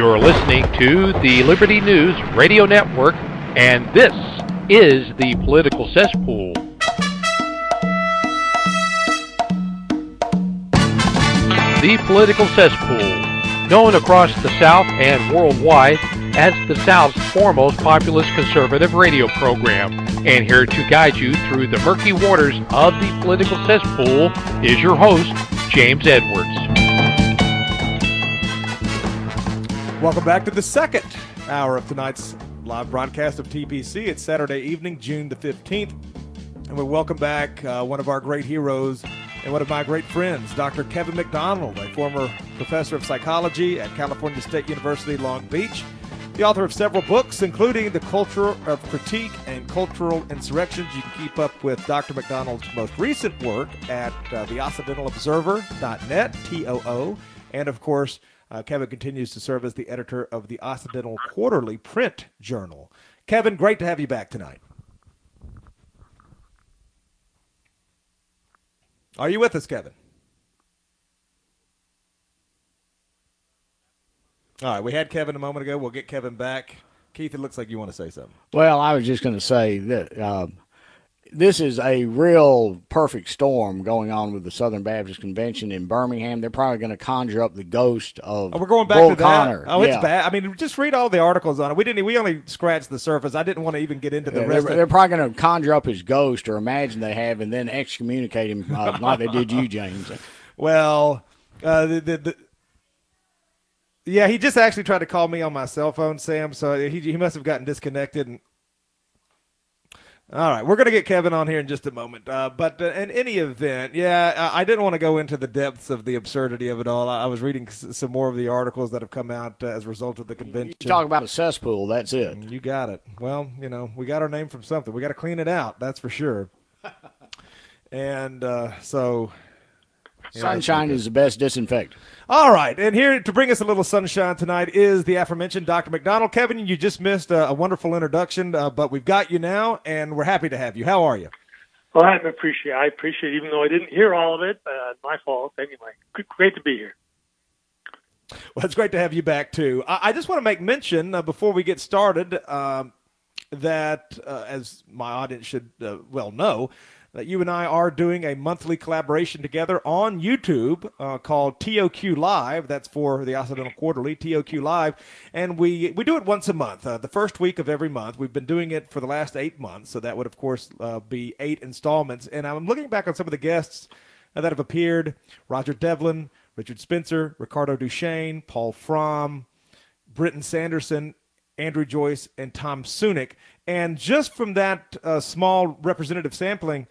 You're listening to the Liberty News Radio Network, and this is the Political Cesspool. The Political Cesspool, known across the South and worldwide as the South's foremost populist conservative radio program. And here to guide you through the murky waters of the political cesspool is your host, James Edwards. Welcome back to the second hour of tonight's live broadcast of TPC. It's Saturday evening, June the 15th. And we welcome back uh, one of our great heroes and one of my great friends, Dr. Kevin MacDonald, a former professor of psychology at California State University, Long Beach the author of several books, including The Culture of Critique and Cultural Insurrections. You can keep up with Dr. MacDonald's most recent work at uh, the Occidentalobserver.net, T-O-O. And, of course, uh, Kevin continues to serve as the editor of the Occidental Quarterly print journal. Kevin, great to have you back tonight. Are you with us, Kevin? All right, we had Kevin a moment ago. We'll get Kevin back. Keith, it looks like you want to say something. Well, I was just going to say that uh, this is a real perfect storm going on with the Southern Baptist Convention in Birmingham. They're probably going to conjure up the ghost of. Oh, we're going back Bull to that. Connor. Oh, yeah. it's bad. I mean, just read all the articles on it. We didn't. We only scratched the surface. I didn't want to even get into the Yeah, rest. they're, of they're probably going to conjure up his ghost or imagine they have and then excommunicate him uh, like they did you, James. Well, uh, the, the, the yeah, he just actually tried to call me on my cell phone, Sam. So he he must have gotten disconnected. And all right, we're gonna get Kevin on here in just a moment. Uh, but uh, in any event, yeah, I, I didn't want to go into the depths of the absurdity of it all. I, I was reading s- some more of the articles that have come out uh, as a result of the convention. You talk about a cesspool, that's it. You got it. Well, you know, we got our name from something. We got to clean it out. That's for sure. and uh, so, Sunshine is the best disinfectant. all right. And here to bring us a little sunshine tonight is the aforementioned Dr. MacDonald. Kevin, you just missed a, a wonderful introduction, uh, but we've got you now, and we're happy to have you. How are you? Well, I appreciate. I appreciate, even though I didn't hear all of it. Uh, my fault. Anyway, G- great to be here. Well, it's great to have you back too. I, I just want to make mention uh, before we get started um, that, uh, as my audience should uh, well know, that you and I are doing a monthly collaboration together on YouTube uh, called TOQ Live. That's for the Occidental Quarterly, TOQ Live, and we we do it once a month, uh, the first week of every month. We've been doing it for the last eight months, so that would of course uh, be eight installments. And I'm looking back on some of the guests that have appeared: Roger Devlin, Richard Spencer, Ricardo Duchesne, Paul Fromm, Brenton Sanderson, Andrew Joyce, and Tom Sunic. And just from that uh, small representative sampling,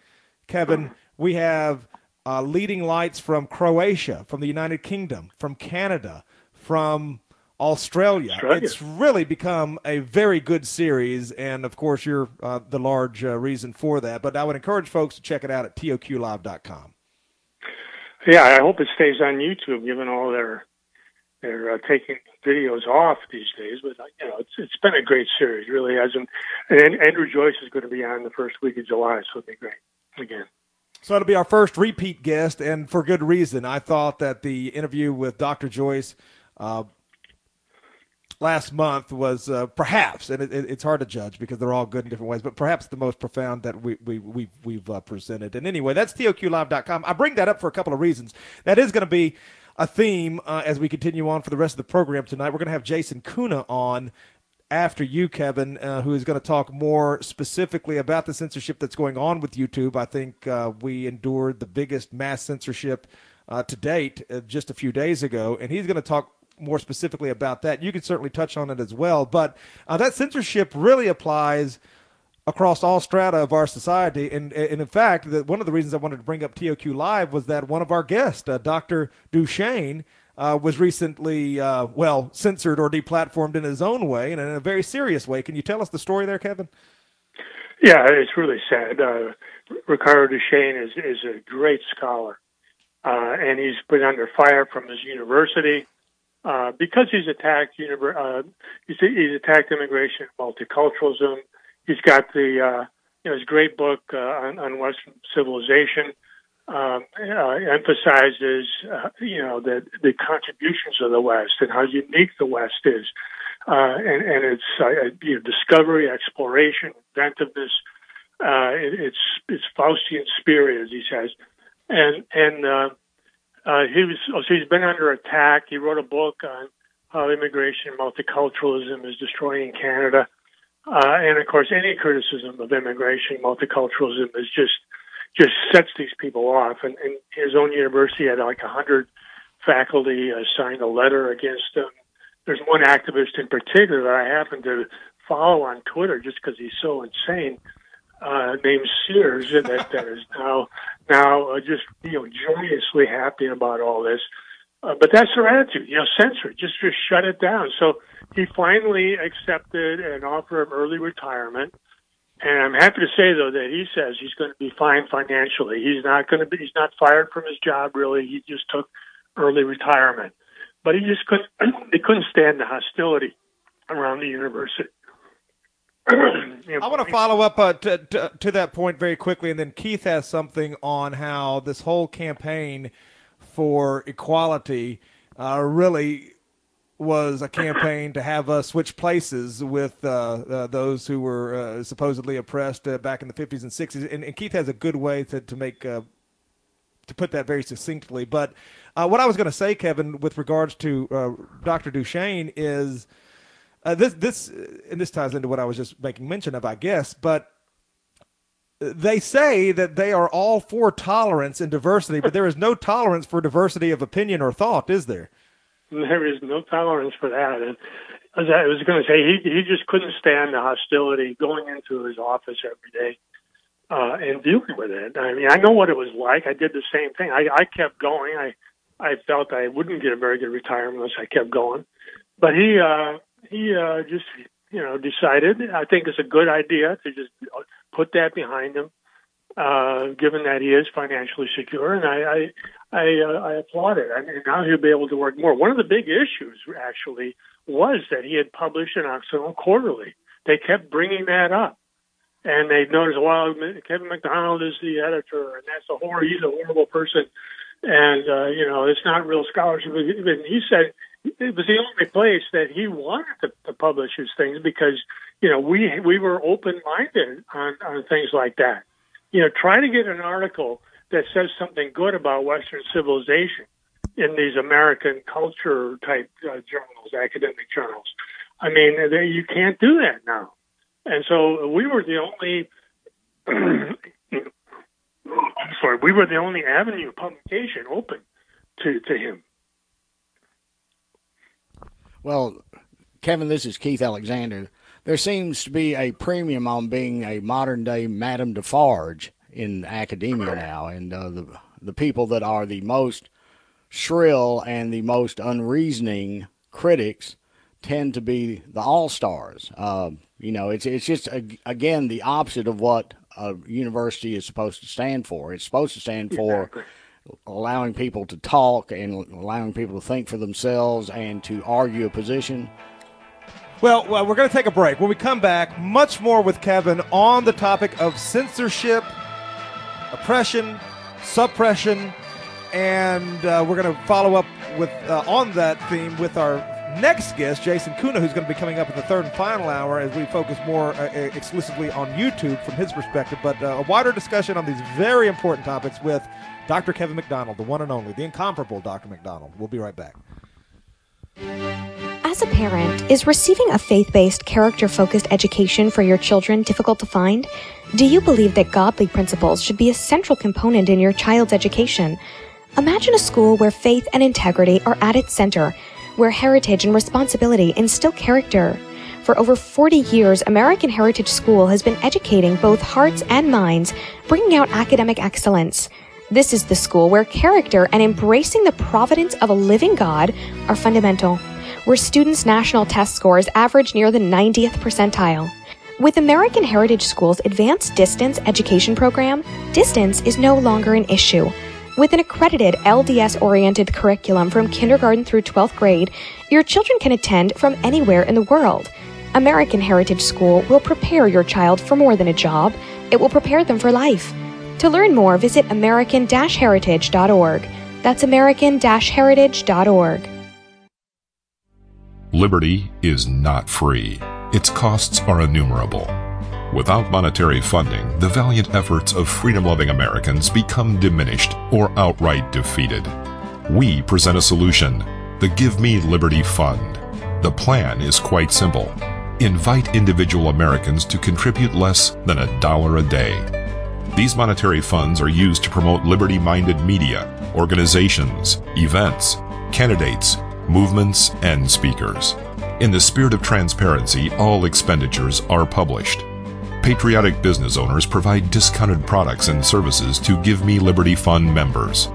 Kevin, we have uh, leading lights from Croatia, from the United Kingdom, from Canada, from Australia. Australia. It's really become a very good series, and of course, you're uh, the large uh, reason for that. But I would encourage folks to check it out at toqlive.com. Yeah, I hope it stays on YouTube, given all their they're uh, taking videos off these days. But uh, you know, it's it's been a great series, really hasn't. And Andrew Joyce is going to be on the first week of July, so it'll be great again. So it'll be our first repeat guest, and for good reason. I thought that the interview with Dr. Joyce uh, last month was uh, perhaps, and it, it, it's hard to judge because they're all good in different ways, but perhaps the most profound that we, we, we've, we've uh, presented. And anyway, that's TOQLive.com. I bring that up for a couple of reasons. That is going to be a theme uh, as we continue on for the rest of the program tonight. We're going to have Jason Köhne on after you, Kevin, uh, who is going to talk more specifically about the censorship that's going on with YouTube. I think uh, we endured the biggest mass censorship uh, to date uh, just a few days ago, and he's going to talk more specifically about that. You can certainly touch on it as well, but uh, that censorship really applies across all strata of our society. And, and in fact, that one of the reasons I wanted to bring up TOQ Live was that one of our guests, uh, Dr. Duchesne, uh, was recently, uh, well, censored or deplatformed in his own way and in a very serious way. Can you tell us the story there, Kevin? Yeah, it's really sad. Uh, Ricardo Duchesne is is a great scholar, uh, and he's been under fire from his university uh, because he's attacked univer- uh, he's, he's attacked immigration, multiculturalism. He's got the you know his great book on, on Western civilization, um, uh, emphasizes, uh, you know, the the contributions of the West and how unique the West is, uh, and and its uh, you know, discovery, exploration, inventiveness. Uh, it, it's it's Faustian spirit, as he says, and and uh, uh, he was oh, so he's been under attack. He wrote a book on how immigration, multiculturalism is destroying Canada, uh, and of course, any criticism of immigration, multiculturalism is just just sets these people off. And, and his own university had like a hundred faculty uh, signed a letter against him. There's one activist in particular that I happen to follow on Twitter just because he's so insane, uh, named Sears, that, that is now now uh, just you know joyously happy about all this. Uh, but that's their attitude, you know, censor it, just just shut it down. So he finally accepted an offer of early retirement. And I'm happy to say though that he says he's going to be fine financially. He's not going to be. He's not fired from his job. Really, he just took early retirement. But he just couldn't. He couldn't stand the hostility around the university. I want to follow up uh, to, to, to that point very quickly, and then Keith has something on how this whole campaign for equality uh, really was a campaign to have us switch places with uh, uh, those who were uh, supposedly oppressed uh, back in the 50s and 60s. And, and, Keith has a good way to, to make uh, to put that very succinctly. But uh, what I was going to say, Kevin, with regards to Dr. Duchesne, is this this and this ties into what I was just making mention of, I guess. But they say that they are all for tolerance and diversity, but there is no tolerance for diversity of opinion or thought, is there? There is no tolerance for that. And as I was going to say, he he just couldn't stand the hostility going into his office every day uh, and dealing with it. I mean, I know what it was like. I did the same thing. I, I kept going. I I felt I wouldn't get a very good retirement unless I kept going. But he uh, he uh, just you know decided. I think it's a good idea to just put that behind him uh, given that he is financially secure, and I I I, uh, I applaud it. I mean, now he'll be able to work more. One of the big issues actually was that he had published an Occidental Quarterly. They kept bringing that up, and they noticed, well, Kevin MacDonald is the editor, and that's a horror. He's a horrible person, and uh, you know, it's not real scholarship. And he said it was the only place that he wanted to, to publish his things because you know we we were open minded on on things like that you know, try to get an article that says something good about Western civilization in these American culture type uh, journals, academic journals. I mean, they, you can't do that now. And so we were the only, I'm sorry, we were the only avenue of publication open to, to him. Well, Kevin, this is Keith Alexander there seems to be a premium on being a modern day Madame Defarge in academia now, and uh, the the people that are the most shrill and the most unreasoning critics tend to be the all stars. Uh, you know, it's it's just again the opposite of what a university is supposed to stand for. It's supposed to stand for exactly. allowing people to talk and allowing people to think for themselves and to argue a position. Well, well we're going to take a break. When we come back, much more with Kevin on the topic of censorship, oppression, suppression, and uh, we're going to follow up with uh, on that theme with our next guest, Jason Köhne, who's going to be coming up in the third and final hour as we focus more uh, exclusively on YouTube from his perspective, but uh, a wider discussion on these very important topics with Dr. Kevin MacDonald, the one and only, the incomparable Dr. MacDonald. We'll be right back. As a parent, is receiving a faith based, character focused education for your children difficult to find? Do you believe that godly principles should be a central component in your child's education? Imagine a school where faith and integrity are at its center, where heritage and responsibility instill character. For over 40 years, American Heritage School has been educating both hearts and minds, bringing out academic excellence. This is the school where character and embracing the providence of a living God are fundamental, where students' national test scores average near the 90th percentile. With American Heritage School's advanced distance education program, distance is no longer an issue. With an accredited LDS oriented curriculum from kindergarten through 12th grade, your children can attend from anywhere in the world. American Heritage School will prepare your child for more than a job, it will prepare them for life. To learn more, visit American-Heritage.org. That's American-Heritage.org. Liberty is not free. Its costs are innumerable. Without monetary funding, the valiant efforts of freedom loving Americans become diminished or outright defeated. We present a solution the Give Me Liberty Fund. The plan is quite simple. Invite individual Americans to contribute less than a dollar a day. These monetary funds are used to promote liberty minded media, organizations, events, candidates, movements, and speakers. In the spirit of transparency, all expenditures are published. Patriotic business owners provide discounted products and services to Give Me Liberty Fund members.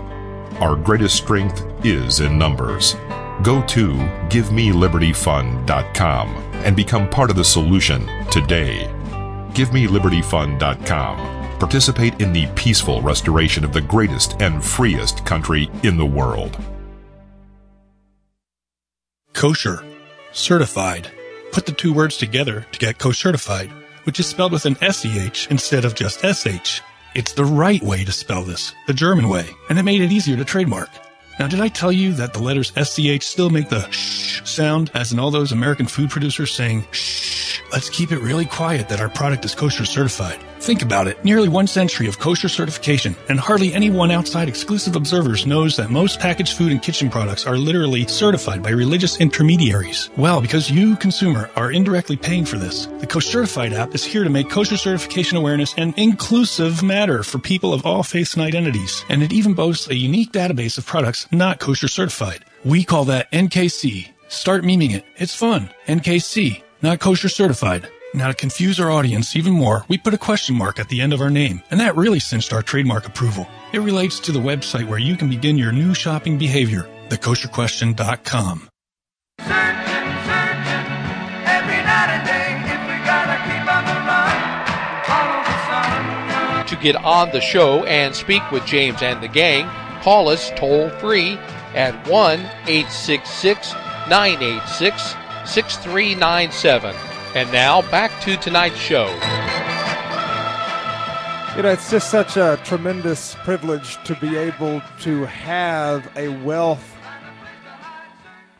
Our greatest strength is in numbers. Go to GiveMeLibertyFund.com and become part of the solution today. GiveMeLibertyFund.com. Participate in the peaceful restoration of the greatest and freest country in the world. Kosher. Certified. Put the two words together to get co-certified, which is spelled with an SEH instead of just SH. It's the right way to spell this, the German way, and it made it easier to trademark. Now, did I tell you that the letters SCH still make the sh sound, as in all those American food producers saying, shh, let's keep it really quiet that our product is kosher certified. Think about it. Nearly one century of kosher certification, and hardly anyone outside exclusive observers knows that most packaged food and kitchen products are literally certified by religious intermediaries. Well, because you, consumer, are indirectly paying for this, the Kosher-Certified app is here to make kosher certification awareness an inclusive matter for people of all faiths and identities. And it even boasts a unique database of products not kosher certified. We call that NKC. Start memeing it. It's fun. NKC, not kosher certified. Now, to confuse our audience even more, we put a question mark at the end of our name, and that really cinched our trademark approval. It relates to the website where you can begin your new shopping behavior, thekosherquestion.com. To get on the show and speak with James and the gang, call us toll free at 1 866 986 6397. And now back to tonight's show. You know, it's just such a tremendous privilege to be able to have a wealth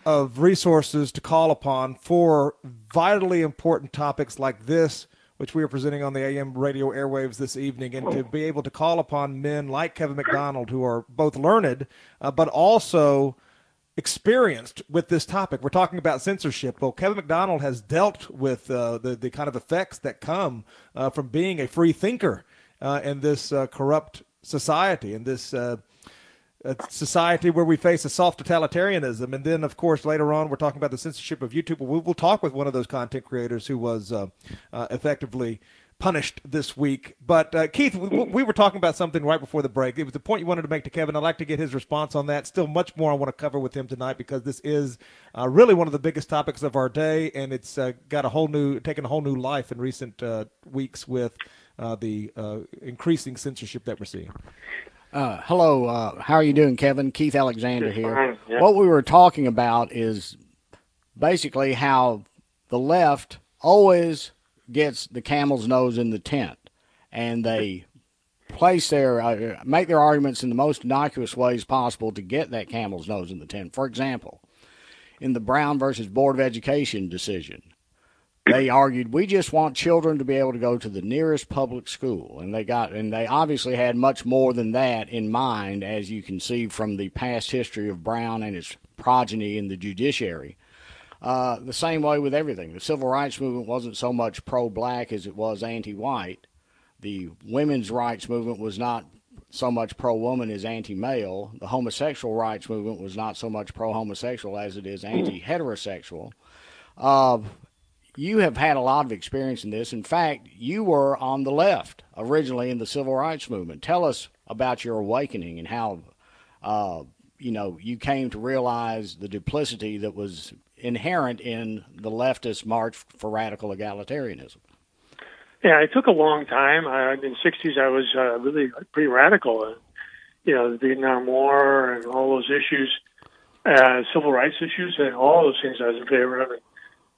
of resources to call upon for vitally important topics like this, which we are presenting on the AM radio airwaves this evening, and to be able to call upon men like Kevin MacDonald, who are both learned, uh, but also experienced with this topic. We're talking about censorship. Well, Kevin MacDonald has dealt with uh, the the kind of effects that come uh, from being a free thinker uh, in this uh, corrupt society, in this uh, society where we face a soft totalitarianism. And then, of course, later on, we're talking about the censorship of YouTube. We will talk with one of those content creators who was uh, effectively punished this week. But uh, Keith, we, we, were talking about something right before the break. It was the point you wanted to make to Kevin. I'd like to get his response on that. Still, much more I want to cover with him tonight because this is uh, really one of the biggest topics of our day, and it's uh, got a whole new, taken a whole new life in recent uh, weeks with uh, the uh, increasing censorship that we're seeing. hello, how are you doing, Kevin? Keith Alexander here. Yeah. What we were talking about is basically how the left always gets the camel's nose in the tent, and they place their uh, make their arguments in the most innocuous ways possible to get that camel's nose in the tent. For example, in the Brown versus Board of Education decision, they argued we just want children to be able to go to the nearest public school, and they got and they obviously had much more than that in mind, as you can see from the past history of Brown and its progeny in the judiciary. Uh, the same way with everything. The civil rights movement wasn't so much pro black as it was anti white. The women's rights movement was not so much pro woman as anti male. The homosexual rights movement was not so much pro homosexual as it is anti heterosexual. Uh, you have had a lot of experience in this. In fact, you were on the left originally in the civil rights movement. Tell us about your awakening and how, uh, you know, you came to realize the duplicity that was inherent in the leftist march for radical egalitarianism. Yeah, it took a long time. I, in the '60s, I was uh, really pretty radical. Uh, you know, the Vietnam War and all those issues, uh, civil rights issues, and all those things I was in favor of.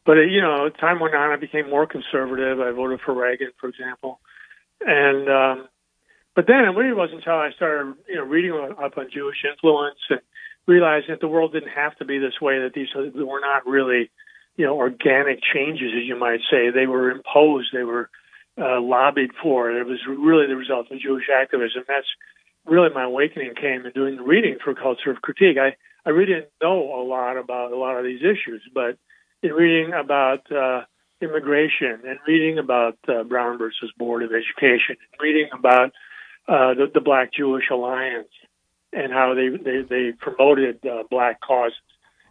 But uh, you know, time went on. I became more conservative. I voted for Reagan, for example, and um, But then it really wasn't until I started, you know, reading up on Jewish influence and realizing that the world didn't have to be this way. That these were not really, you know, organic changes, as you might say. They were imposed. They were uh, lobbied for. It was really the result of Jewish activism. That's really my awakening came in doing the reading for Culture of Critique. I I really didn't know a lot about a lot of these issues, but in reading about uh, immigration and reading about uh, Brown versus Board of Education, reading about uh, the, the Black Jewish Alliance and how they they, they promoted uh, black causes.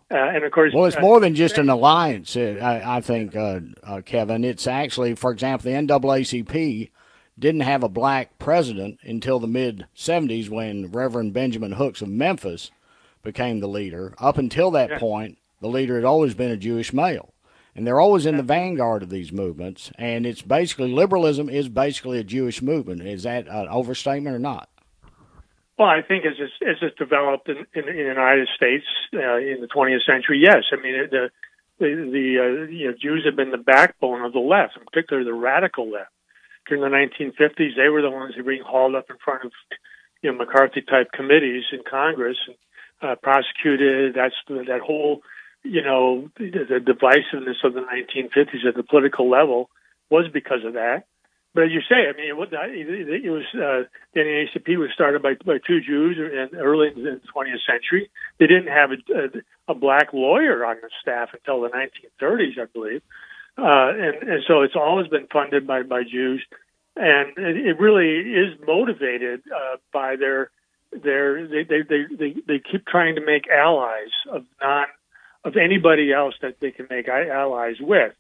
Uh, and of course, well, it's more than just an alliance. Uh, I, I think, uh, uh, Kevin. It's actually, for example, the NAACP didn't have a black president until the mid '70s when Reverend Benjamin Hooks of Memphis became the leader. Up until that yeah. point, the leader had always been a Jewish male and they're always in the vanguard of these movements. And it's basically liberalism is basically a Jewish movement. Is that an overstatement or not? Well, I think as it's, as it's developed in, in, in the United States uh, in the 20th century, yes. I mean, the the, the uh, you know, Jews have been the backbone of the left, in particular the radical left. During the 1950s, they were the ones who were being hauled up in front of you know McCarthy type committees in Congress and uh, prosecuted. That's that whole you know, the, the divisiveness of the 1950s at the political level was because of that. But as you say, I mean, it was, it was uh, the NAACP was started by, by two Jews in early in the 20th century. They didn't have a, a, a black lawyer on the staff until the 1930s, I believe. Uh, and, and so it's always been funded by, by Jews. And it, it really is motivated uh, by their their they, they they they they keep trying to make allies of non of anybody else that they can make allies with.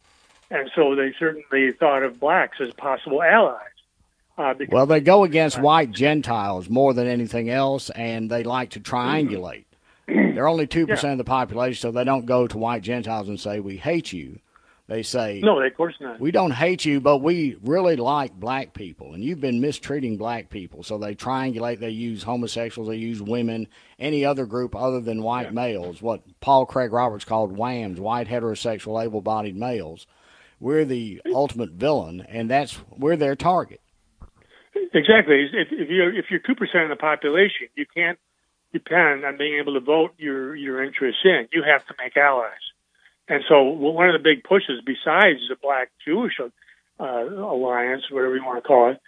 And so they certainly thought of blacks as possible allies. Uh, well, they go against white Gentiles more than anything else, and they like to triangulate. They're only 2% yeah. of the population, so they don't go to white Gentiles and say, We hate you. They say, No, they of course not. We don't hate you, but we really like black people, and you've been mistreating black people. So they triangulate, they use homosexuals, they use women, any other group other than white yeah. males, what Paul Craig Roberts called WHAMs, white heterosexual able bodied males. We're the ultimate villain, and that's we're their target. Exactly. If, if you're if you're two percent of the population, you can't depend on being able to vote your your interests in. You have to make allies. And so one of the big pushes, besides the Black Jewish uh, Alliance, whatever you want to call it,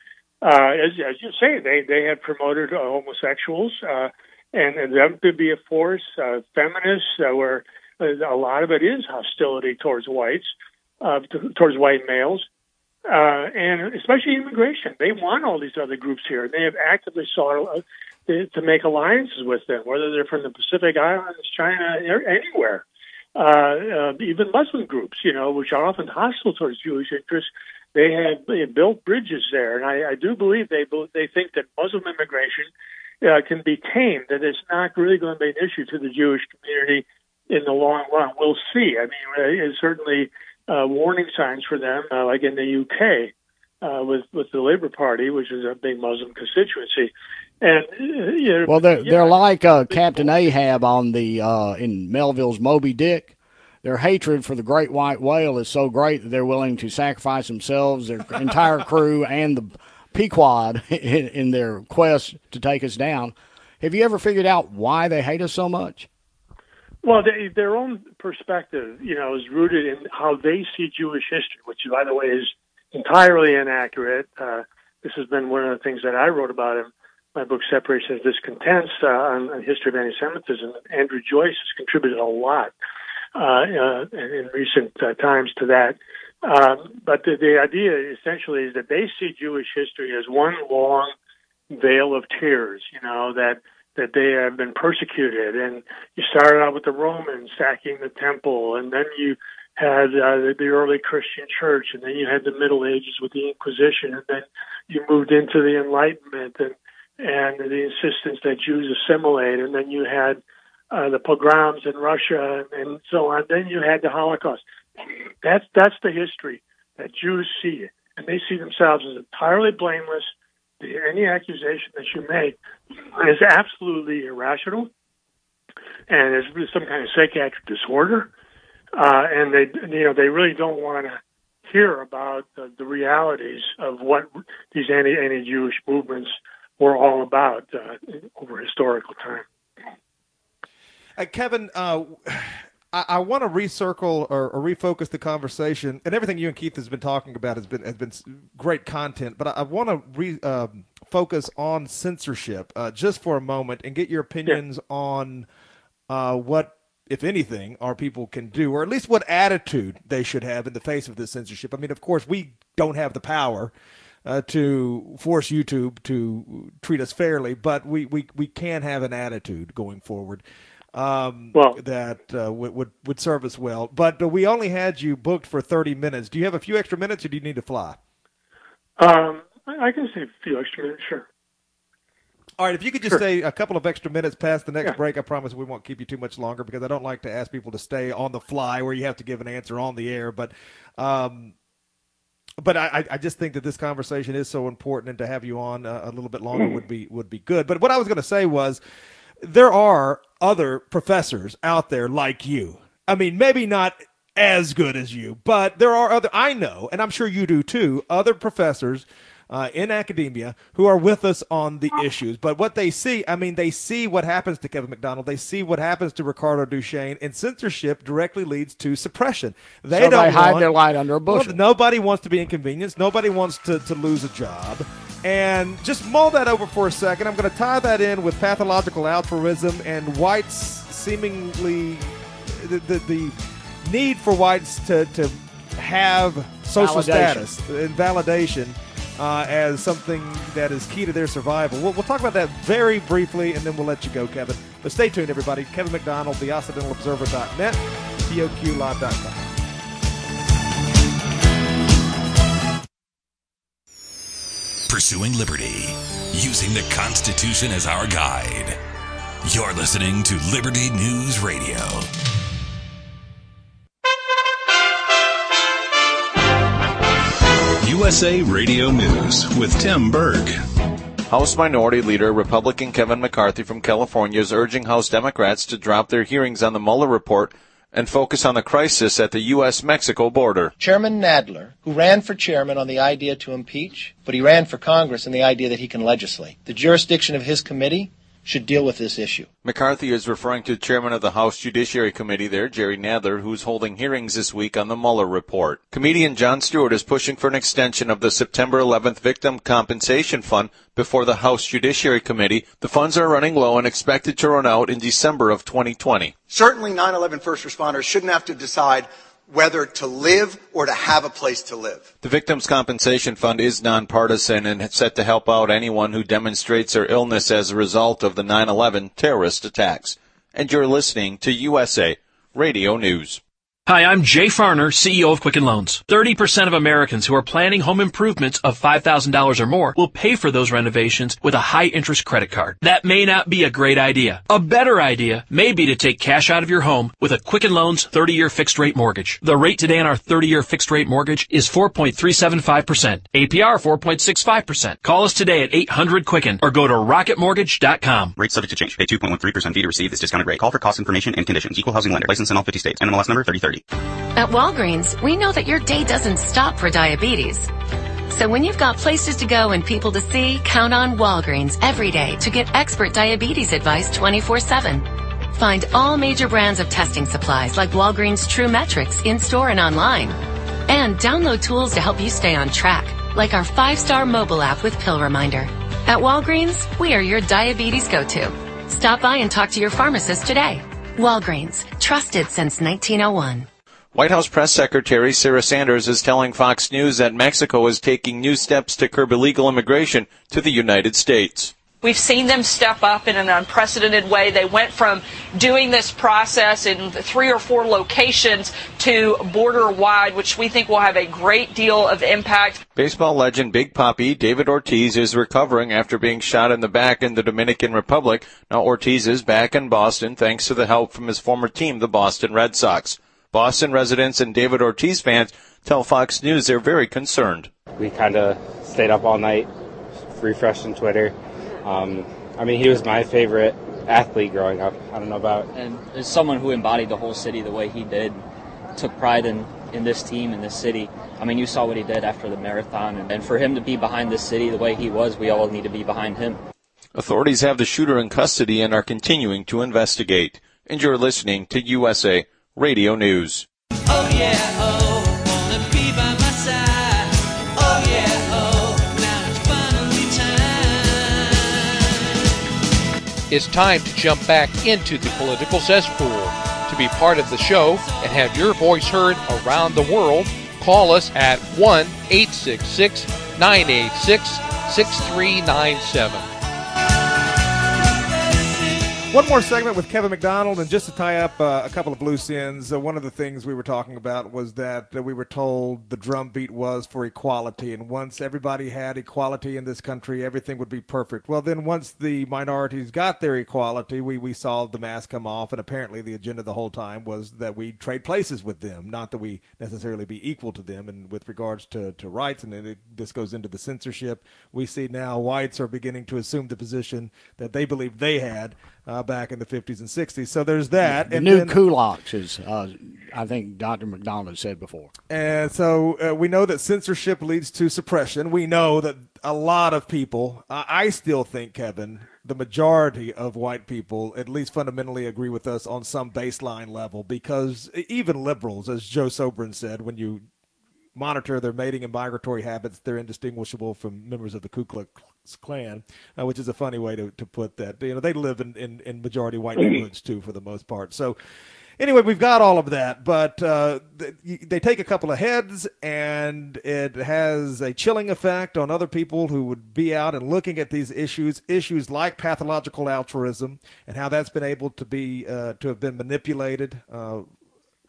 uh, as, as you say, they they had promoted uh, homosexuals uh, and, and them to be a force. Uh, feminists, uh, where uh, a lot of it is hostility towards whites, uh, to, towards white males, uh, and especially immigration. They want all these other groups here. They have actively sought uh, to make alliances with them, whether they're from the Pacific Islands, China, anywhere uh, uh, even Muslim groups, you know, which are often hostile towards Jewish interests, they have they built bridges there, and I, I do believe they they think that Muslim immigration uh, can be tamed, that it's not really going to be an issue to the Jewish community in the long run. We'll see. I mean, uh, it's certainly uh, warning signs for them, uh, like in the UK uh, with with the Labour Party, which is a big Muslim constituency. And uh, you know, well, they're they're like uh, Captain Ahab on the uh, in Melville's Moby Dick. Their hatred for the great white whale is so great that they're willing to sacrifice themselves, their entire crew, and the Pequod in, in their quest to take us down. Have you ever figured out why they hate us so much? Well, they, their own perspective, you know, is rooted in how they see Jewish history, which, by the way, is entirely inaccurate. Uh, this has been one of the things that I wrote about in my book Separation of Discontents uh, on, on history of anti-Semitism. Andrew Joyce has contributed a lot uh, uh, in recent uh, times to that. Um, but the, the idea essentially is that they see Jewish history as one long vale of tears. You know that that they have been persecuted, and you started out with the Romans sacking the temple, and then you had uh, the early Christian church, and then you had the Middle Ages with the Inquisition, and then you moved into the Enlightenment and and the insistence that Jews assimilate, and then you had uh, the pogroms in Russia and so on. Then you had the Holocaust. That's that's the history that Jews see and they see themselves as entirely blameless. Any accusation that you make is absolutely irrational, and is some kind of psychiatric disorder uh, and they you know they really don't want to hear about the, the realities of what these anti anti Jewish movements were all about uh, over historical time. Uh, Kevin, uh, I, I want to recircle or, or, refocus the conversation, and everything you and Keith has been talking about has been has been great content. But I, I want to re, uh, focus on censorship uh, just for a moment and get your opinions yeah. on uh, what, if anything, our people can do, or at least what attitude they should have in the face of this censorship. I mean, of course, we don't have the power. Uh, to force YouTube to treat us fairly, but we, we, we can have an attitude going forward um, well, that uh, would, would would serve us well. But uh, we only had you booked for 30 minutes. Do you have a few extra minutes, or do you need to fly? Um, I, I can save a few extra minutes, sure. All right, if you could just sure. stay a couple of extra minutes past the next yeah. break, I promise we won't keep you too much longer because I don't like to ask people to stay on the fly where you have to give an answer on the air. But, um, but I, I just think that this conversation is so important, and to have you on a, a little bit longer would be would be good. But what I was going to say was, there are other professors out there like you. I mean, maybe not as good as you, but there are other, I know, and I'm sure you do too, other professors uh, in academia who are with us on the issues. But what they see, I mean, they see what happens to Kevin MacDonald. They see what happens to Ricardo Duchesne, and censorship directly leads to suppression. They so don't they hide want, their light under a bushel. Well, nobody wants to be inconvenienced. Nobody wants to, to lose a job. And just mull that over for a second. I'm going to tie that in with pathological altruism and whites seemingly the, the, the need for whites to, to have social validation. status and validation uh, as something that is key to their survival. We'll, we'll, talk about that very briefly, and then we'll let you go, Kevin. But stay tuned, everybody. Kevin MacDonald, the OccidentalObserver.net, TOQLive.com. pursuing liberty, using the Constitution as our guide. You're listening to Liberty News Radio. USA Radio News with Tim Berg. House Minority Leader Republican Kevin McCarthy from California is urging House Democrats to drop their hearings on the Mueller report and focus on the crisis at the U.S. Mexico border. Chairman Nadler, who ran for chairman on the idea to impeach, but he ran for Congress on the idea that he can legislate. The jurisdiction of his committee should deal with this issue. McCarthy is referring to chairman of the House Judiciary Committee there, Jerry Nadler, who's holding hearings this week on the Mueller report. Comedian Jon Stewart is pushing for an extension of the September 11th Victim Compensation Fund before the House Judiciary Committee. The funds are running low and expected to run out in December of 2020. Certainly 9/11 first responders shouldn't have to decide whether to live or to have a place to live. The Victims Compensation Fund is nonpartisan and set to help out anyone who demonstrates their illness as a result of the 9-11 terrorist attacks. And you're listening to USA Radio News. Hi, I'm Jay Farner, CEO of Quicken Loans. 30% of Americans who are planning home improvements of $5,000 or more will pay for those renovations with a high interest credit card. That may not be a great idea. A better idea may be to take cash out of your home with a Quicken Loans 30 year fixed rate mortgage. The rate today on our 30 year fixed rate mortgage is 4.375%. APR 4.65%. Call us today at 800 Quicken or go to rocketmortgage.com. Rate subject to change. Pay 2.13% fee to receive this discounted rate. Call for cost information and conditions. Equal housing lender. License in all 50 states. NMLS number 3030. At Walgreens, we know that your day doesn't stop for diabetes. So when you've got places to go and people to see, count on Walgreens every day to get expert diabetes advice 24-7. Find all major brands of testing supplies like Walgreens True Metrix in-store and online. And download tools to help you stay on track, like our five-star mobile app with Pill Reminder. At Walgreens, we are your diabetes go-to. Stop by and talk to your pharmacist today. Walgreens, trusted since 1901. White House Press Secretary Sarah Sanders is telling Fox News that Mexico is taking new steps to curb illegal immigration to the United States. We've seen them step up in an unprecedented way. They went from doing this process in three or four locations to border wide, which we think will have a great deal of impact. Baseball legend Big Papi David Ortiz is recovering after being shot in the back in the Dominican Republic. Now Ortiz is back in Boston thanks to the help from his former team, the Boston Red Sox. Boston residents and David Ortiz fans tell Fox News they're very concerned. We kind of stayed up all night, refreshing Twitter um, I mean, he was my favorite athlete growing up. I don't know about. And as someone who embodied the whole city the way he did, took pride in, in this team in this city. I mean, you saw what he did after the marathon, and, and for him to be behind this city the way he was, we all need to be behind him. Authorities have the shooter in custody and are continuing to investigate. And you're listening to USA Radio News. Oh yeah, oh, It's time to jump back into the political cesspool. To be part of the show and have your voice heard around the world, call us at 1 866 986 6397. One more segment with Kevin MacDonald, and just to tie up uh, a couple of loose ends, uh, one of the things we were talking about was that uh, we were told the drumbeat was for equality, and once everybody had equality in this country, everything would be perfect. Well, then once the minorities got their equality, we, we saw the mask come off, and apparently the agenda the whole time was that we trade places with them, not that we necessarily be equal to them. And with regards to, to rights, and it, this goes into the censorship, we see now whites are beginning to assume the position that they believe they had uh, back in the 50s and 60s. So there's that. The and new then, kulaks, as uh, I think Dr. MacDonald said before. And so uh, we know that censorship leads to suppression. We know that a lot of people, I still think, Kevin, the majority of white people at least fundamentally agree with us on some baseline level because even liberals, as Joe Sobran said, when you monitor their mating and migratory habits, they're indistinguishable from members of the Ku Klux Klan, uh, which is a funny way to, to put that. You know, they live in, in, in majority white neighborhoods too, for the most part. So, anyway, we've got all of that, but uh, th- they take a couple of heads, and it has a chilling effect on other people who would be out and looking at these issues, issues like pathological altruism, and how that's been able to be uh, to have been manipulated. Uh,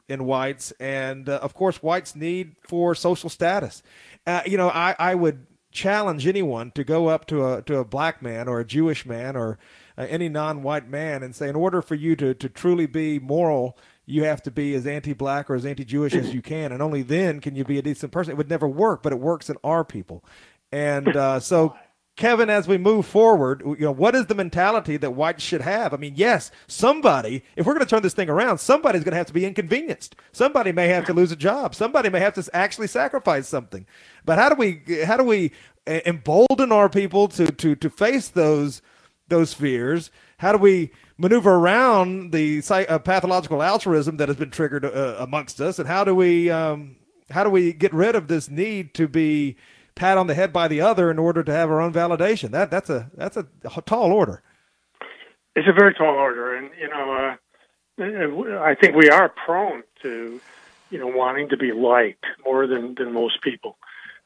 in whites, and uh, of course, whites' need for social status. Uh, you know, I, I would challenge anyone to go up to a to a black man or a Jewish man or uh, any non-white man and say, in order for you to to truly be moral, you have to be as anti-black or as anti-Jewish as you can, and only then can you be a decent person. It would never work, but it works in our people, and uh, so. Kevin, as we move forward, you know, what is the mentality that whites should have? I mean, yes, somebody, if we're going to turn this thing around, somebody's going to have to be inconvenienced. Somebody may have to lose a job. Somebody may have to actually sacrifice something. But how do we, how do we embolden our people to, to, to face those, those fears? How do we maneuver around the uh, pathological altruism that has been triggered uh, amongst us? And how do we, um, how do we get rid of this need to be pat on the head by the other in order to have our own validation. That that's a that's a tall order. It's a very tall order, and you know, uh, I think we are prone to, you know, wanting to be liked more than than most people.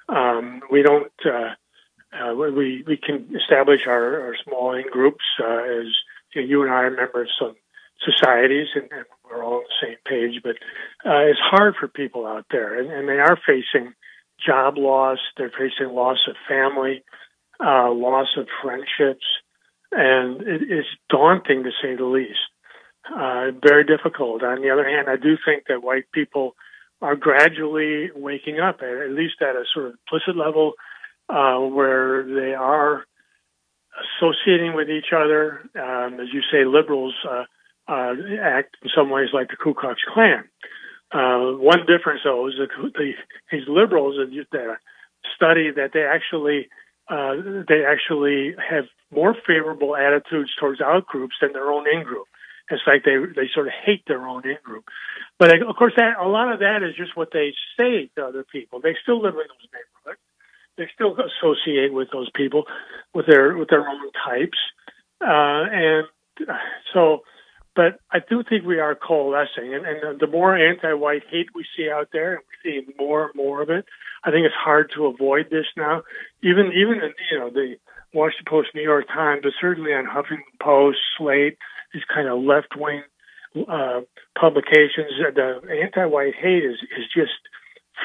Um, we don't. Uh, uh, we we can establish our, our small in groups uh, as you, know, you and I are members of some societies, and, and we're all on the same page. But uh, it's hard for people out there, and, and they are facing job loss. They're facing loss of family, uh, loss of friendships, and it, it is daunting to say the least. Uh, very difficult. On the other hand, I do think that white people are gradually waking up, at least at a sort of implicit level, uh, where they are associating with each other. Um, as you say, liberals uh, uh, act in some ways like the Ku Klux Klan. Uh, one difference, though, is that the, these liberals a study that they actually uh, they actually have more favorable attitudes towards out groups than their own in group. It's like they they sort of hate their own in group. But of course, that a lot of that is just what they say to other people. They still live in those neighborhoods. They still associate with those people, with their with their own types, uh, and so but I do think we are coalescing, and, and the more anti-white hate we see out there, and we see more and more of it, I think it's hard to avoid this now. Even even in, you know the Washington Post, New York Times, but certainly on Huffington Post, Slate, these kind of left-wing uh, publications, the anti-white hate is is just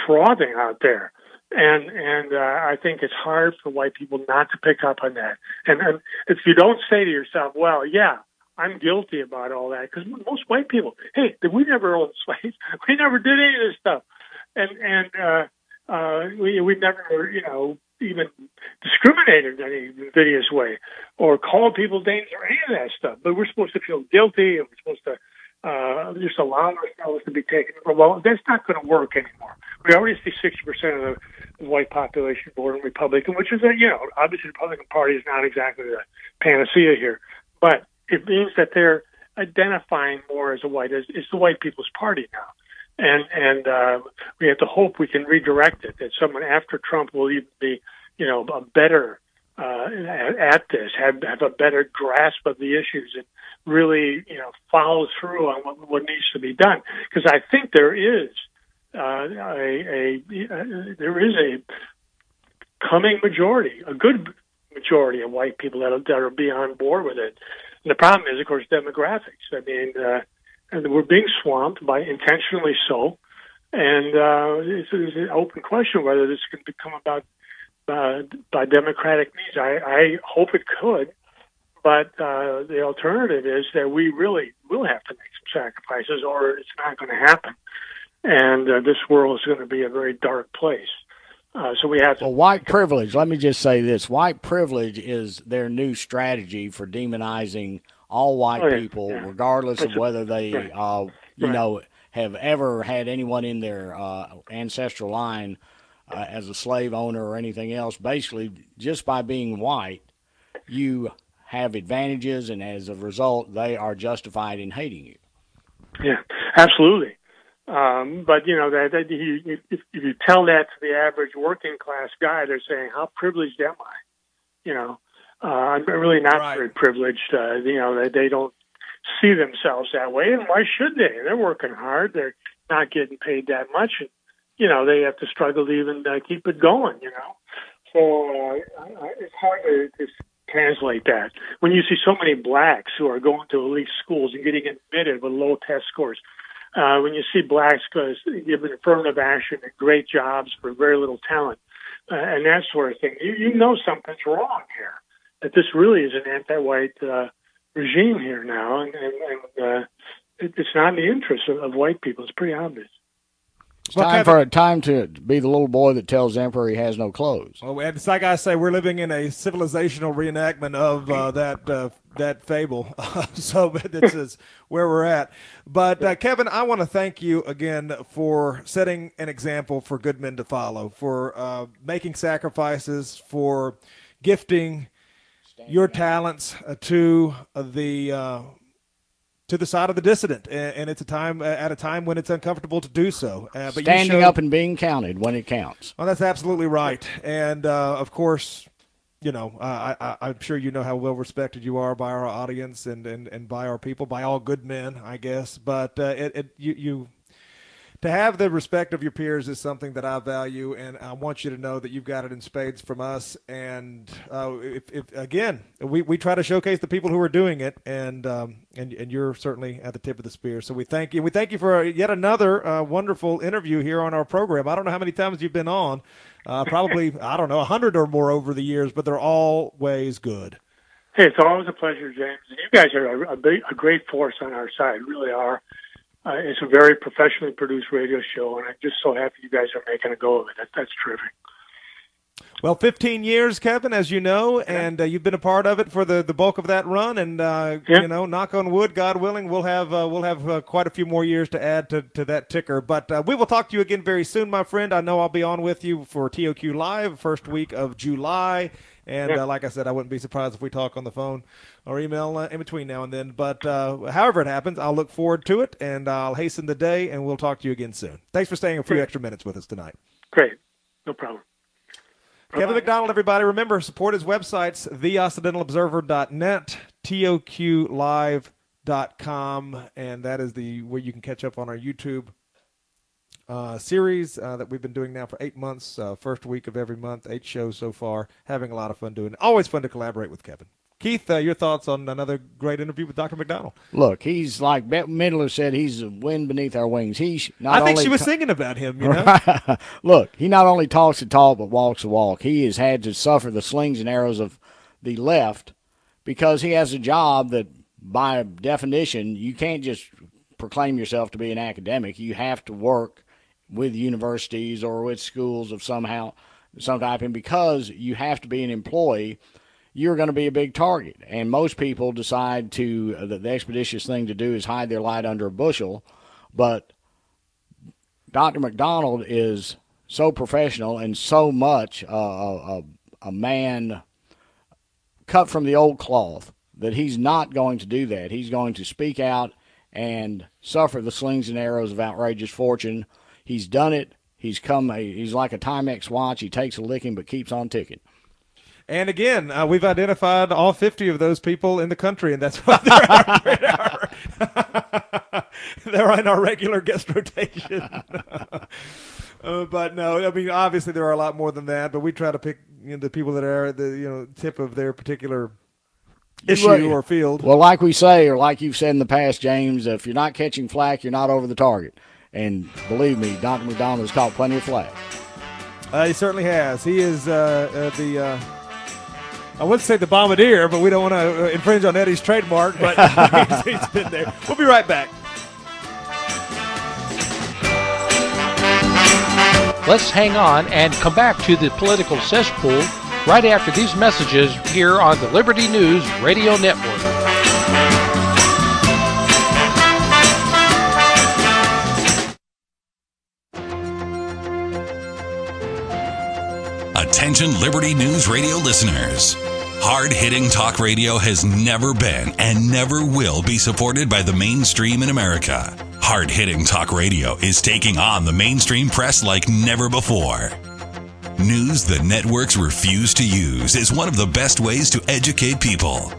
frothing out there and and uh, I think it's hard for white people not to pick up on that. And, and if you don't say to yourself, "Well, yeah, I'm guilty about all that because most white people, hey, we never owned slaves. We never did any of this stuff, and and uh, uh, we we never, you know, even discriminated in any invidious way or called people names or any of that stuff. But we're supposed to feel guilty and we're supposed to uh, just allowing ourselves to be taken. Well, that's not going to work anymore. We already see 60% of the white population voting Republican, which is a, you know, obviously the Republican Party is not exactly the panacea here, but it means that they're identifying more as a white, as it's the white people's party now. And, and, uh, we have to hope we can redirect it, that someone after Trump will even be, you know, a better, uh, at this, have, have a better grasp of the issues and really, you know, follow through on what, what needs to be done. Because I think there is, uh, a, a, uh, there is a coming majority, a good majority of white people that are, that are be on board with it. And the problem is, of course, demographics. I mean, uh, and we're being swamped by intentionally so. And uh, it's, it's an open question whether this can become about uh, by democratic means. I, I hope it could, but uh, the alternative is that we really will have to make some sacrifices, or it's not going to happen. And uh, this world is going to be a very dark place. Uh, so we have to. Well, white privilege. Let me just say this: white privilege is their new strategy for demonizing all white Oh, yeah, people, yeah. regardless That's of whether they, right. uh, you Right. know, have ever had anyone in their uh, ancestral line uh, as a slave owner or anything else. Basically, just by being white, you have advantages, and as a result, they are justified in hating you. Yeah, absolutely. Um, but you know that, that you, if, if you tell that to the average working class guy, they're saying, "How privileged am I?" You know, uh, I'm really not very privileged. Uh, you know, they, they don't see themselves that way, and why should they? They're working hard. They're not getting paid that much, and you know they have to struggle to even uh, keep it going. You know, so uh, I- I- it's hard to, to translate that when you see so many blacks who are going to elite schools and getting admitted with low test scores. Uh, when you see blacks uh, given affirmative action and great jobs for very little talent uh, and that sort of thing, you, you know something's wrong here. That this really is an anti-white uh, regime here now, and, and, and uh, it, it's not in the interest of, of white people. It's pretty obvious. It's time for a time to be the little boy that tells the emperor he has no clothes. Well, and it's like I say, we're living in a civilizational reenactment of uh, that uh, that fable. so this is where we're at. But uh, Kevin, I want to thank you again for setting an example for good men to follow, for uh, making sacrifices, for gifting your talents uh, to the. To the side of the dissident, and, and it's a time at a time when it's uncomfortable to do so. Uh, but you Standing showed- up and being counted when it counts. well, that's absolutely right. And uh, of course, you know, uh, I, I, I'm sure you know how well respected you are by our audience and, and, and by our people, by all good men, I guess. But uh, it, it you, you to have the respect of your peers is something that I value, and I want you to know that you've got it in spades from us. And uh, if, if again, we, we try to showcase the people who are doing it, and um, and and you're certainly at the tip of the spear. So we thank you. We thank you for yet another uh, wonderful interview here on our program. I don't know how many times you've been on, uh, probably I don't know a hundred or more over the years, but they're always good. Hey, it's always a pleasure, James. You guys are a, a, big, a great force on our side, really are. Uh, it's a very professionally produced radio show, and I'm just so happy you guys are making a go of it. That, that's terrific. Well, 15 years, Kevin, as you know, and uh, you've been a part of it for the, the bulk of that run. And uh, Yeah. you know, knock on wood, God willing, we'll have uh, we'll have uh, quite a few more years to add to, to that ticker. But uh, we will talk to you again very soon, my friend. I know I'll be on with you for TOQ Live first week of July. And Yeah. uh, like I said, I wouldn't be surprised if we talk on the phone or email uh, in between now and then. But uh, however it happens, I'll look forward to it, and I'll hasten the day, and we'll talk to you again soon. Thanks for staying a few Great. extra minutes with us tonight. Great. No problem. Kevin MacDonald, everybody. Remember, support his websites, theoccidentalobserver.net, toqlive.com, and that is the where you can catch up on our YouTube uh, series uh, that we've been doing now for eight months, uh, first week of every month, eight shows so far. Having a lot of fun doing it. Always fun to collaborate with Kevin. Keith, uh, your thoughts on another great interview with Dr. MacDonald? Look, he's like Bette Midler said, he's a wind beneath our wings. He's not I think she was ta- singing about him, you know? Look, he not only talks the talk but walks the walk. He has had to suffer the slings and arrows of the left because he has a job that, by definition, you can't just proclaim yourself to be an academic. You have to work with universities or with schools of somehow some type, and because you have to be an employee, you're going to be a big target. And most people decide to uh, that the expeditious thing to do is hide their light under a bushel. But Dr. MacDonald is so professional and so much a, a man cut from the old cloth that he's not going to do that. He's going to speak out and suffer the slings and arrows of outrageous fortune. He's done it. He's come. He's like a Timex watch. He takes a licking but keeps on ticking. And again, uh, we've identified all 50 of those people in the country, and that's why they're, our, they're in our regular guest rotation. uh, but no, I mean, obviously there are a lot more than that, but we try to pick you know, the people that are at the you know tip of their particular issue Right. or field. Well, like we say, or like you've said in the past, James, if you're not catching flack, you're not over the target. And believe me, Dr. MacDonald has caught plenty of flack. Uh, he certainly has. He is uh, uh, the. Uh, I wouldn't say the bombardier, but we don't want to uh, infringe on Eddie's trademark. But he's, he's been there. We'll be right back. Let's hang on and come back to the political cesspool right after these messages here on the Liberty News Radio Network. Attention Liberty News Radio listeners. Hard hitting talk radio has never been and never will be supported by the mainstream in America. Hard hitting talk radio is taking on the mainstream press like never before. News the networks refuse to use is one of the best ways to educate people.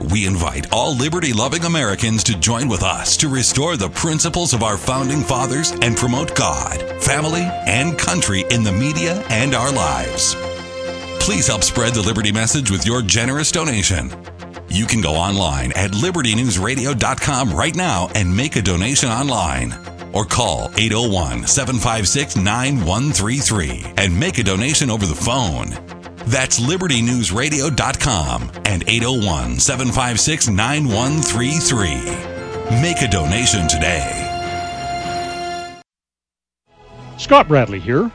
We invite all liberty loving Americans to join with us to restore the principles of our founding fathers and promote God, family, and country in the media and our lives. Please help spread the Liberty message with your generous donation. You can go online at libertynewsradio.com right now and make a donation online. Or call 801 756 9133 and make a donation over the phone. That's libertynewsradio.com and 801 756 9133. Make a donation today. Scott Bradley here.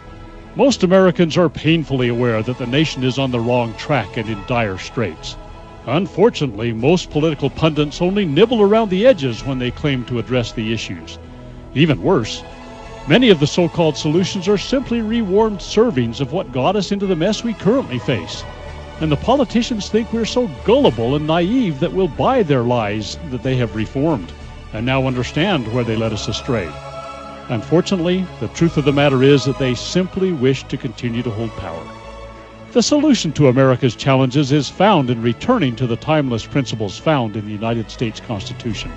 Most Americans are painfully aware that the nation is on the wrong track and in dire straits. Unfortunately, most political pundits only nibble around the edges when they claim to address the issues. Even worse, many of the so called solutions are simply rewarmed servings of what got us into the mess we currently face. And the politicians think we're so gullible and naive that we'll buy their lies that they have reformed and now understand where they led us astray. Unfortunately, the truth of the matter is that they simply wish to continue to hold power. The solution to America's challenges is found in returning to the timeless principles found in the United States Constitution.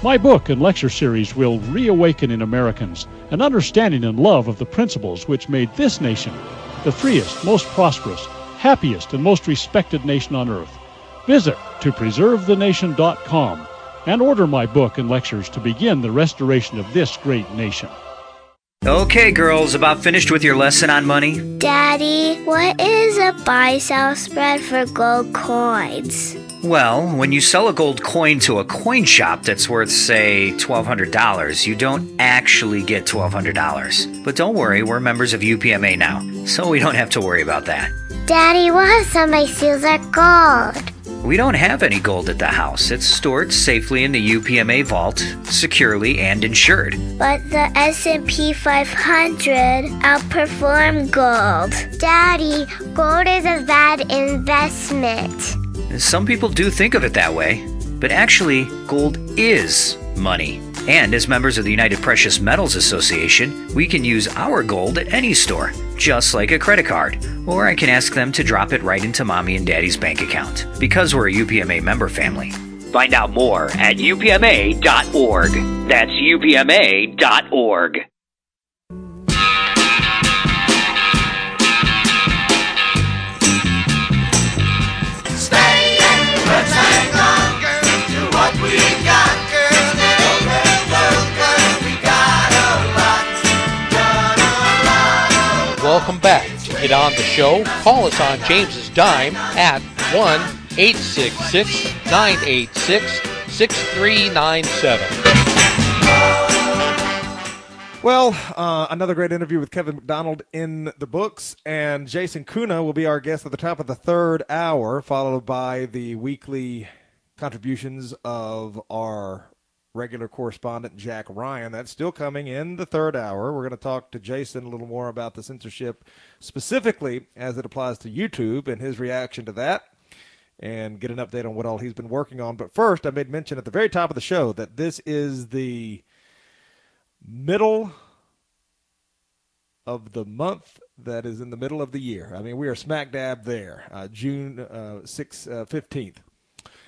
My book and lecture series will reawaken in Americans an understanding and love of the principles which made this nation the freest, most prosperous, happiest, and most respected nation on earth. Visit to preservethenation.com and order my book and lectures to begin the restoration of this great nation. Okay, girls, about finished with your lesson on money? Daddy, what is a buy sell spread for gold coins? Well, when you sell a gold coin to a coin shop that's worth, say, $1,200, you don't actually get $1,200. But don't worry, we're members of UPMA now, so we don't have to worry about that. Daddy, what if somebody steals our gold? We don't have any gold at the house. It's stored safely in the UPMA vault, securely and insured. But the S&P 500 outperformed gold. Daddy, gold is a bad investment. Some people do think of it that way, but actually, gold is money. And as members of the United Precious Metals Association, we can use our gold at any store, just like a credit card. Or I can ask them to drop it right into mommy and daddy's bank account, because we're a UPMA member family. Find out more at upma.org. That's upma.org. Welcome back. To get on the show, call us on James's Dime at 1 866 986 6397. Well, uh, another great interview with Kevin MacDonald in the books, and Jason Köhne will be our guest at the top of the third hour, followed by the weekly contributions of our regular correspondent Jack Ryan. That's still coming in the third hour. We're going to talk to Jason a little more about the censorship, specifically as it applies to YouTube and his reaction to that. And get an update on what all he's been working on. But first, I made mention at the very top of the show that this is the middle of the month that is in the middle of the year. I mean, we are smack dab there, uh, June uh, 6th, uh, 15th.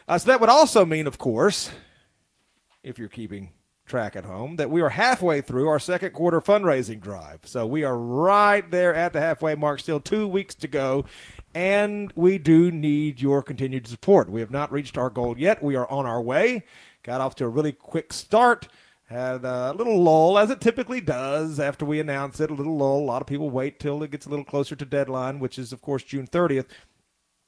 Uh, so that would also mean, of course, if you're keeping track at home, that we are halfway through our second quarter fundraising drive. So we are right there at the halfway mark, still two weeks to go. And we do need your continued support. We have not reached our goal yet. We are on our way. Got off to a really quick start. Had a little lull, as it typically does after we announce it. A little lull. A lot of people wait till it gets a little closer to deadline, which is, of course, June 30th.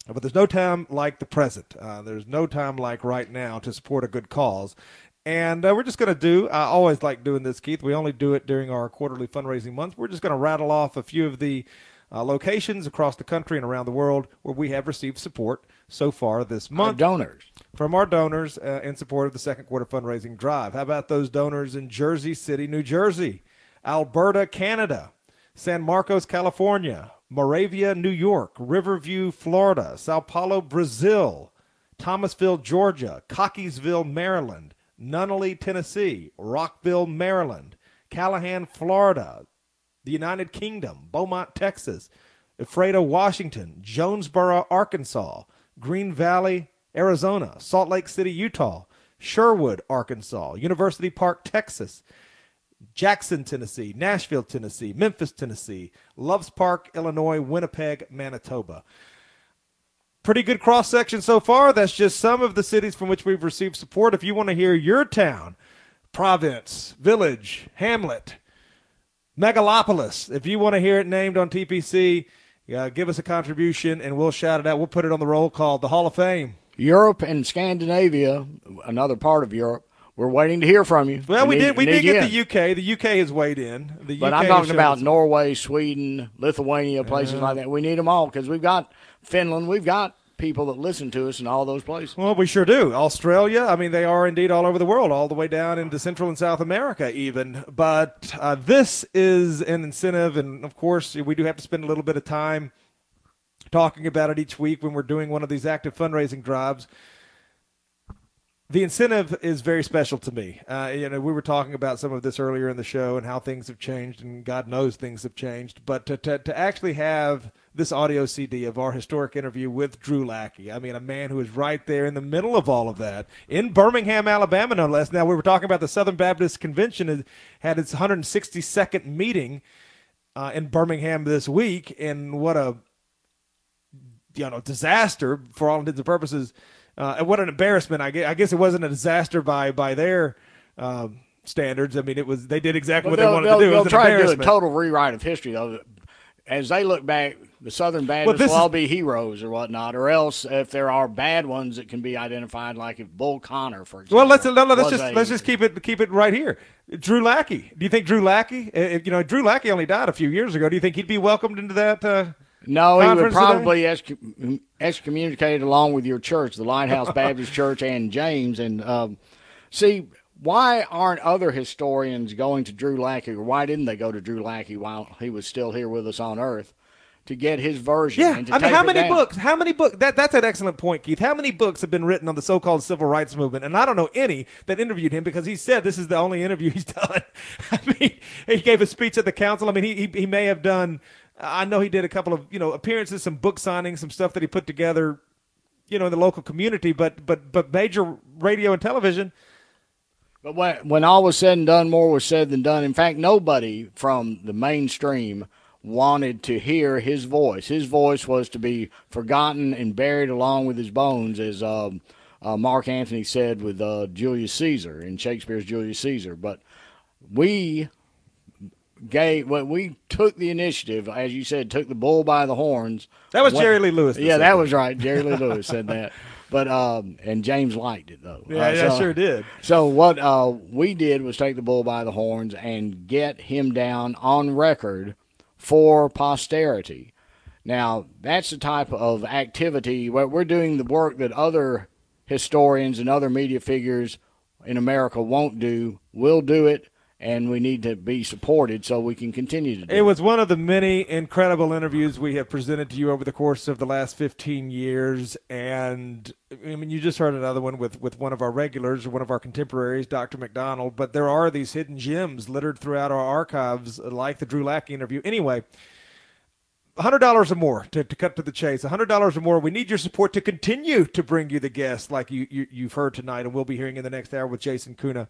But there's no time like the present. Uh, there's no time like right now to support a good cause. And uh, we're just going to do, I always like doing this, Keith. We only do it during our quarterly fundraising month. We're just going to rattle off a few of the uh, locations across the country and around the world where we have received support so far this month. donors. From our donors uh, in support of the second quarter fundraising drive. How about those donors in Jersey City, New Jersey, Alberta, Canada, San Marcos, California, Moravia, New York, Riverview, Florida, Sao Paulo, Brazil, Thomasville, Georgia, Cockeysville, Maryland, Nunnelly, Tennessee, Rockville, Maryland, Callahan, Florida, the United Kingdom, Beaumont, Texas, Ephrata, Washington, Jonesboro, Arkansas, Green Valley, Arizona, Salt Lake City, Utah, Sherwood, Arkansas, University Park, Texas, Jackson, Tennessee, Nashville, Tennessee, Memphis, Tennessee, Loves Park, Illinois, Winnipeg, Manitoba. Pretty good cross section so far. That's just some of the cities from which we've received support. If you want to hear your town, province, village, hamlet, megalopolis, if you want to hear it named on TPC, yeah, uh, give us a contribution and we'll shout it out. We'll put it on the roll call, the Hall of Fame. Europe and Scandinavia, another part of Europe, we're waiting to hear from you. Well, we, need- did. We did get in. the UK. The UK has weighed in. The But UK I'm talking about Norway, Sweden, Lithuania, places Yeah. like that. We need them all because we've got Finland. We've got people that listen to us in all those places. Well, we sure do. Australia, I mean, they are indeed all over the world, all the way down into Central and South America, even. But uh, this is an incentive, and of course, we do have to spend a little bit of time talking about it each week when we're doing one of these active fundraising drives. The incentive is very special to me. Uh, you know, we were talking about some of this earlier in the show and how things have changed, and God knows things have changed. But to, to, to actually have this audio CD of our historic interview with Drue Lackey, I mean, a man who is right there in the middle of all of that in Birmingham, Alabama, no less. Now, we were talking about the Southern Baptist Convention had its 162nd meeting uh, in Birmingham this week, and what a you know disaster for all intents and purposes. Uh, and what an embarrassment! I guess, I guess it wasn't a disaster by by their um, standards. I mean, it was they did exactly what they wanted to do. It they'll try to do a total rewrite of history, though. As they look back, the Southern Baptists this will all be heroes or whatnot, or else if there are bad ones that can be identified, like if Bull Connor, for example. Well, let's no, no, let's just a- let's just keep it keep it right here. Drue Lackey. Do you think Drue Lackey? uh, If, you know, Drue Lackey only died a few years ago. Do you think he'd be welcomed into that? Uh, No, he would probably excom- excommunicate along with your church, the Lighthouse Baptist Church and James. And um, see, why aren't other historians going to Drue Lackey, or why didn't they go to Drue Lackey while he was still here with us on Earth to get his version? Yeah, and to I mean, how many down? books? How many books? That that's an excellent point, Keith. How many books have been written on the so-called civil rights movement? And I don't know any that interviewed him because he said this is the only interview he's done. I mean, he gave a speech at the council. I mean, he he, he may have done. I know he did a couple of you know appearances, some book signings, some stuff that he put together, you know, in the local community. But but but major radio and television. But when, when all was said and done, more was said than done. In fact, nobody from the mainstream wanted to hear his voice. His voice was to be forgotten and buried along with his bones, as um, uh, Mark Antony said with uh, Julius Caesar in Shakespeare's Julius Caesar. But we gave, well, we took the initiative, as you said, took the bull by the horns. That was Went- Jerry Lee Lewis Yeah, that was right. Jerry Lee Lewis said that. But um, and James liked it though. Yeah, Uh, yeah, so- sure did. So what uh, we did was take the bull by the horns and get him down on record for posterity. Now that's the type of activity where we're doing the work that other historians and other media figures in America won't do. We'll do it, and we need to be supported so we can continue to do It It was one of the many incredible interviews we have presented to you over the course of the last 15 years. And I mean, you just heard another one with, with one of our regulars, one of our contemporaries, Dr. MacDonald. But there are these hidden gems littered throughout our archives, like the Drue Lackey interview. Anyway, $100 or more to, to cut to the chase. $100 or more. We need your support to continue to bring you the guests like you, you, you've heard tonight and we'll be hearing in the next hour with Jason Köhne.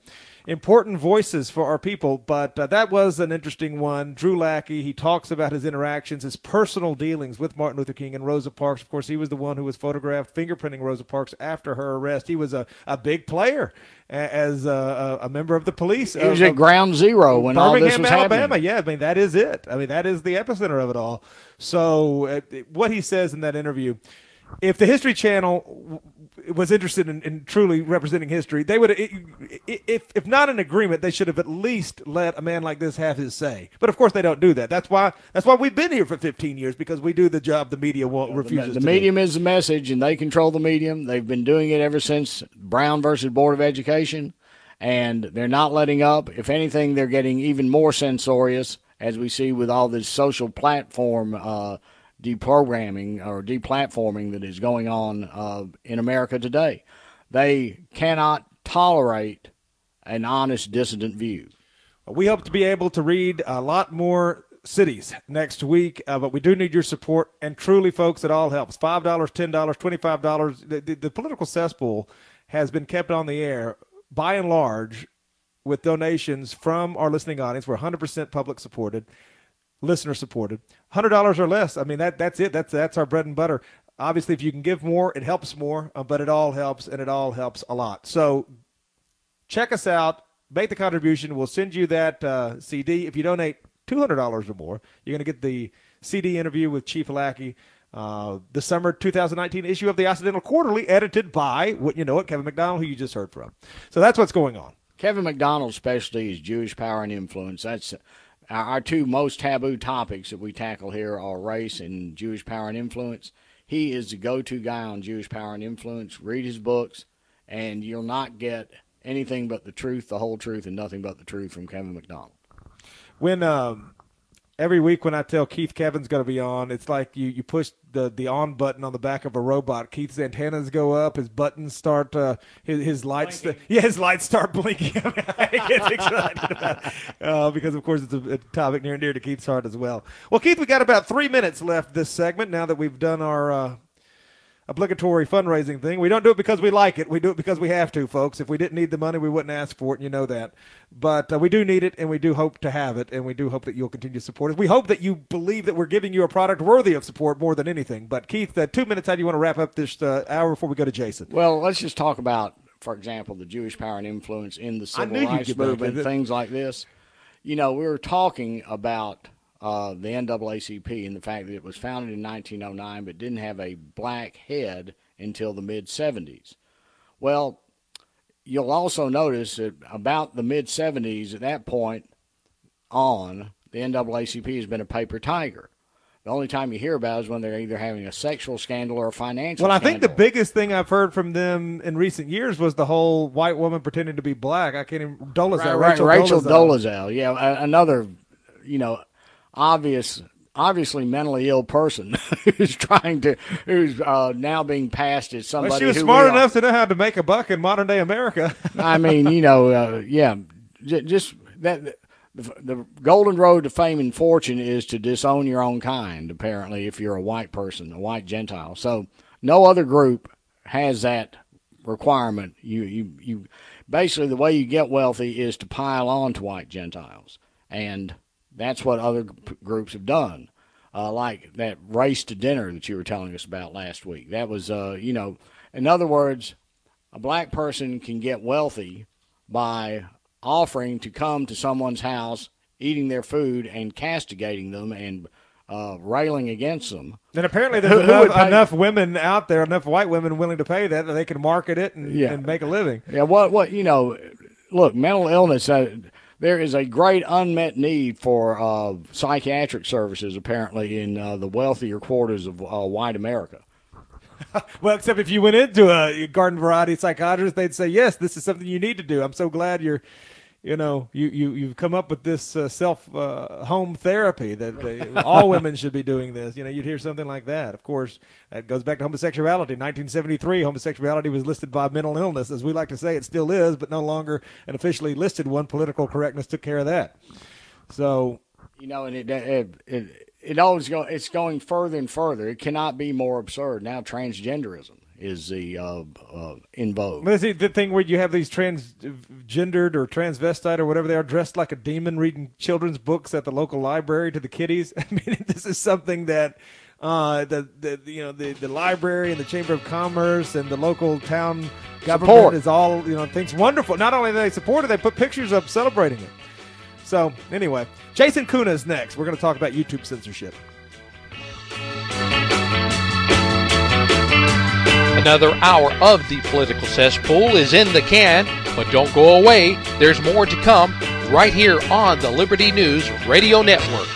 Important voices for our people, but uh, that was an interesting one. Drue Lackey, he talks about his interactions, his personal dealings with Martin Luther King and Rosa Parks. Of course, he was the one who was photographed fingerprinting Rosa Parks after her arrest. He was a, a big player as a, a, a member of the police. He was of- at ground zero when all this Birmingham, was Alabama. happening. Yeah, I mean that is it. I mean that is the epicenter of it all. So uh, what he says in that interview, if the History Channel w- was interested in, in truly representing history, they would, if if not in agreement, they should have at least let a man like this have his say. But of course, they don't do that. That's why that's why we've been here for 15 years because we do the job the media won't refuses The to do. medium is the message, and they control the medium. They've been doing it ever since Brown versus Board of Education, and they're not letting up. If anything, they're getting even more censorious, as we see with all this social platform uh, deprogramming or deplatforming that is going on uh, in America today. They cannot tolerate an honest dissident view. We hope to be able to read a lot more cities next week, uh, but we do need your support. And truly, folks, it all helps. $5, $10, $25. The, the, the political cesspool has been kept on the air by and large with donations from our listening audience. We're 100% public supported, listener supported. $100 or less. I mean, that that's it. That's, that's our bread and butter. Obviously, if you can give more, it helps more, uh, but it all helps, and it all helps a lot. So check us out. Make the contribution. We'll send you that uh, CD. If you donate two hundred dollars or more, you're going to get the CD interview with Chief Lackey, uh, the summer 2019 issue of the Occidental Quarterly, edited by wouldn't you know it, Kevin MacDonald, who you just heard from. So that's what's going on. Kevin MacDonald's specialty is Jewish power and influence. That's our, two most taboo topics that we tackle here are race and Jewish power and influence. He is the go-to guy on Jewish power and influence. Read his books, and you'll not get anything but the truth, the whole truth, and nothing but the truth from Kevin MacDonald. When um, every week when I tell Keith Kevin's going to be on, it's like you you push the the on button on the back of a robot. Keith's antennas go up, his buttons start, uh, his his lights, yeah, his lights start blinking. I get excited about it uh, because, of course, it's a, a topic near and dear to Keith's heart as well. Well, Keith, we got about three minutes left this segment. Now that we've done our uh, obligatory fundraising thing. We don't do it because we like it. We do it because we have to, folks. If we didn't need the money, we wouldn't ask for it, and you know that. But uh, we do need it, and we do hope to have it, and we do hope that you'll continue to support us. We hope that you believe that we're giving you a product worthy of support more than anything. But Keith, uh, two minutes. How do you want to wrap up this uh, hour before we go to Jason? Well, let's just talk about, for example, the Jewish power and influence in the civil rights get back to movement, things like this. You know, we were talking about uh, the NAACP and the fact that it was founded in 1909 but didn't have a black head until the mid 70s. Well, you'll also notice that about the mid 70s, at that point on, the NAACP has been a paper tiger. The only time you hear about it is when they're either having a sexual scandal or a financial Well, I scandal. think the biggest thing I've heard from them in recent years was the whole white woman pretending to be black. I can't even Dolezal, Right, Rachel, Rachel Dolezal. Dolezal. Yeah, another, you know, obvious, obviously mentally ill person who's trying to, who's uh, now being passed as somebody. Well, she was smart enough to know how to make a buck in modern day America. I mean, you know, uh, yeah, j- just that. The, the golden road to fame and fortune is to disown your own kind. Apparently, if you're a white person, a white Gentile, so no other group has that requirement. You you you basically the way you get wealthy is to pile on to white Gentiles, and that's what other g- groups have done. Uh, like that race to dinner that you were telling us about last week. That was, uh, you know, in other words, a black person can get wealthy by offering to come to someone's house, eating their food, and castigating them and uh, railing against them. And apparently, there's who enough, pay- enough women out there, enough white women willing to pay that that they can market it and, Yeah. and make a living. Yeah, what what you know? Look, mental illness. There is a great unmet need for uh, psychiatric services, apparently, in uh, the wealthier quarters of uh, white America. Well, except if you went into a garden variety psychiatrist, they'd say, "Yes, this is something you need to do." I'm so glad you're, you know, you you you've come up with this uh, self uh, home therapy that they, all women should be doing this. You know, you'd hear something like that. Of course, that goes back to homosexuality. 1973, homosexuality was listed by mental illness, as we like to say, it still is, but no longer an officially listed one. Political correctness took care of that. So You know, and it it it, it always go. It's going further and further. It cannot be more absurd. Now, transgenderism is the uh, uh, in vogue. But is it the thing where you have these transgendered or transvestite or whatever they are dressed like a demon reading children's books at the local library to the kiddies? I mean, this is something that uh, the, the you know the, the library and the chamber of commerce and the local town government Support. is all you know thinks wonderful. Not only do they support it, they put pictures up celebrating it. So anyway, Jason Köhne is next. We're going to talk about YouTube censorship. Another hour of the political cesspool is in the can, but don't go away. There's more to come right here on the Liberty News Radio Network.